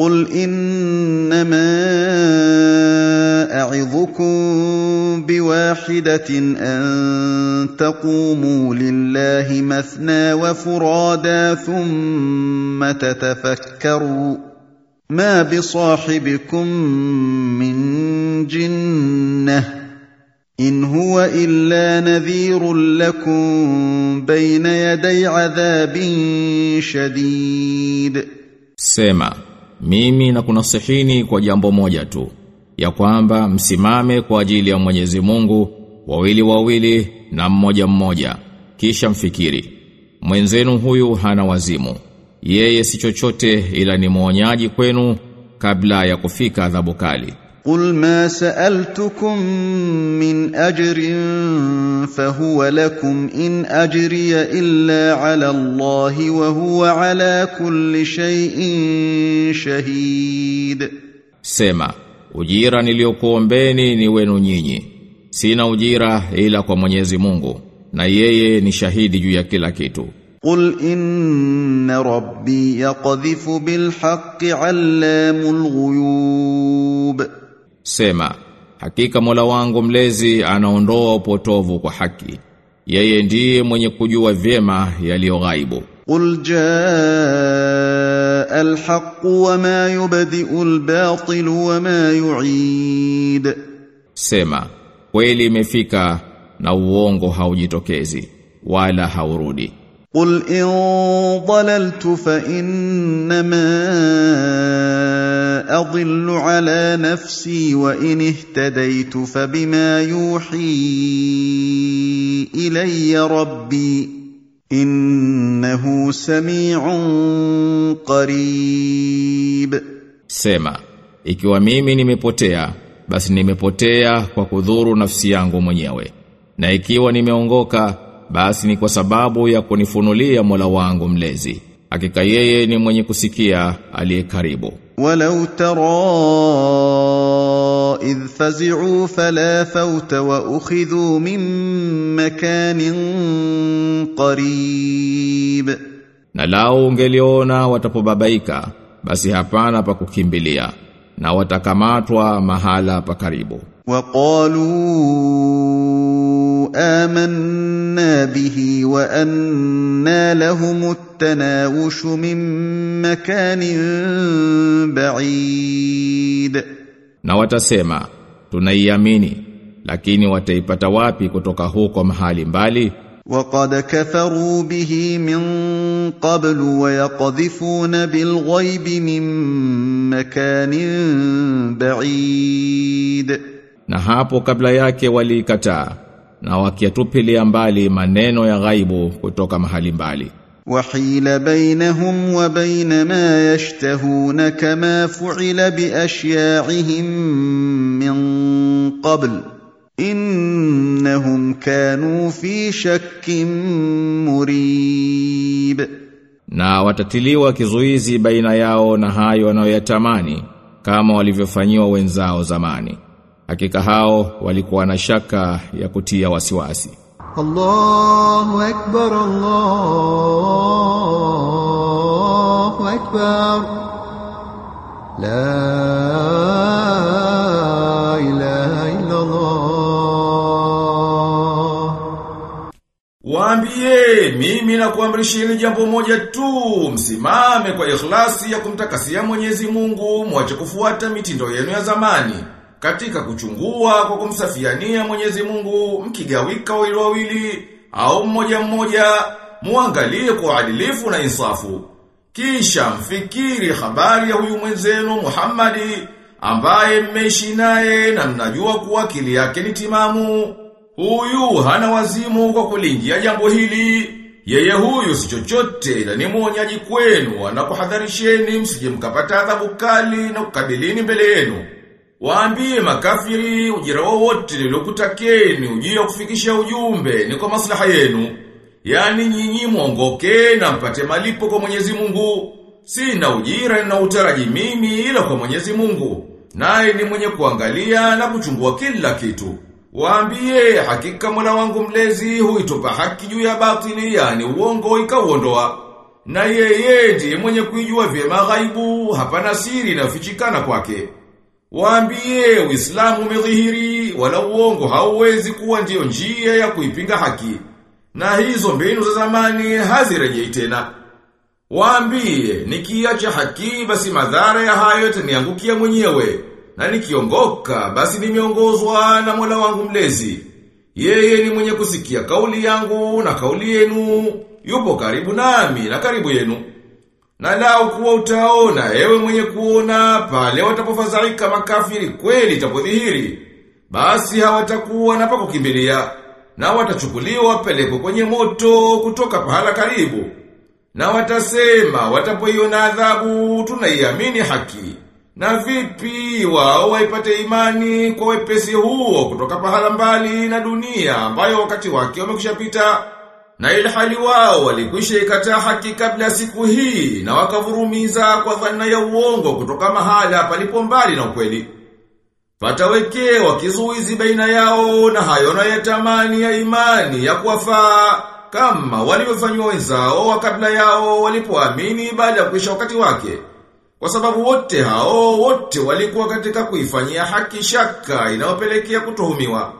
قل انما اعظكم بواحده ان تقوموا لله مثنى وفرادى ثم تتفكروا ما بصاحبكم من جنه ان هو الا نذير لكم بين يدي عذاب شديد. Sema, mimi na kunasihini kwa jambo moja tu, ya kwamba msimame kwa ajili ya Mwenyezi Mungu, wawili wawili na mmoja mmoja, kisha mfikiri. Mwenzenu huyu hana wazimu. Yeye si chochote ila ni mwonyaji kwenu kabla ya kufika adhabu kali. قل ما سالتكم من اجر فهو لكم ان اجري الا على الله وهو على كل شيء شهيد Sema, ujira niliokuombeni ni wenu nyinyi. Sina ujira ila kwa Mwenyezi Mungu, na yeye ni shahidi juu ya kila kitu. قل ان ربي يقذف بالحق علام الغيوب Sema, hakika Mola wangu mlezi anaondoa upotovu kwa haki. Yeye ndiye mwenye kujua vyema yaliyo ghaibu. Qul jaa al-haq wa ma yubdi'u al-batil wa ma yu'id. Sema, kweli imefika na uongo haujitokezi wala haurudi. قل إن ضللت فإنما أضل على نفسي وإن اهتديت فبما يوحي إلي ربي إنه سميع قريب Sema, ikiwa mimi nimepotea, basi nimepotea kwa kudhuru nafsi yangu mwenyewe. Na ikiwa nimeongoka, basi ni kwa sababu ya kunifunulia Mola wangu mlezi. Hakika yeye ni mwenye kusikia aliye karibu. Walau tara idh fazi'u fala fawta wa ukhidhu min makanin qarib. Na lao ungeliona watapobabaika basi hapana pa kukimbilia na watakamatwa mahala pa karibu. Waqalu آمنا به وأنى لهم التناوش من مكان بعيد Na watasema, tunaiamini, lakini wataipata wapi kutoka huko mahali mbali? وقد كفروا به من قبل ويقذفون بالغيب من مكان بعيد Na hapo kabla yake waliikataa, na wakiatupilia mbali maneno ya ghaibu kutoka mahali mbali. وحيل بينهم وبين ما يشتهون كما فعل باشياعهم من قبل انهم كانوا في شك مريب Na watatiliwa kizuizi baina yao na hayo wanayoyatamani kama walivyofanyiwa wenzao zamani. Hakika hao walikuwa na shaka ya kutia wasiwasi. Allahu akbar, Allahu akbar. La ilaha illa Allah. Waambie mimi nakuambrisheni jambo moja tu, msimame kwa ikhlasi ya kumtakasia Mwenyezi Mungu, mwache kufuata mitindo yenu ya zamani. Katika kuchungua kwa kumsafiania Mwenyezi Mungu, mkigawika wawili wawili au mmoja mmoja, muangalie kwa adilifu na insafu. Kisha mfikiri habari ya huyu mwenzenu Muhammadi ambaye mmeishi naye na mnajua kuwa akili yake ni timamu. Huyu hana wazimu kwa kulingia jambo hili. Yeye huyu si chochote ila ni mwonyaji kwenu anakuhadharisheni msije mkapata adhabu kali na kukabilini mbele yenu. Waambie makafiri ujira wowote nilokutakeni ujira kufikisha ujumbe ni kwa maslaha yenu. Yaani nyinyi mwongoke na mpate malipo kwa Mwenyezi Mungu. Sina ujira na utaraji mimi ila kwa Mwenyezi Mungu. Naye ni mwenye kuangalia na kuchungua kila kitu. Waambie hakika Mola wangu mlezi huitupa haki juu ya batili yani uongo ikauondoa. na yeye ndiye mwenye kuijua vyema ghaibu, hapana siri inayofichikana kwake. Waambie Uislamu umedhihiri, wala uongo hauwezi kuwa ndiyo njia ya kuipinga haki. Na hizo mbinu za zamani hazirejei tena. Waambie, nikiacha haki basi madhara ya hayo yataniangukia mwenyewe. Na nikiongoka basi nimeongozwa na Mola wangu mlezi. Yeye ni mwenye kusikia kauli yangu na kauli yenu, yupo karibu nami na karibu yenu. Na lau kuwa utaona, ewe mwenye kuona, pale watapofadhaika makafiri kweli itapodhihiri. Basi hawatakuwa na pakukimbilia na watachukuliwa wapelekwe kwenye moto kutoka pahala karibu. Na watasema, watapoiona adhabu, tunaiamini haki. Na vipi wao waipate imani kwa wepesi huo kutoka pahala mbali na dunia ambayo wakati wake umekushapita na ilhali wao walikwisha ikataa haki kabla siku hii na wakavurumiza kwa dhana ya uongo kutoka mahala palipo mbali na ukweli. Patawekewa kizuizi baina yao na hayo na yatamani ya imani ya kuwafaa kama walivyofanywa wenzao wa kabla yao walipoamini baada ya kuisha wakati wake. Kwa sababu wote hao wote walikuwa katika kuifanyia haki shaka inayopelekea kutuhumiwa.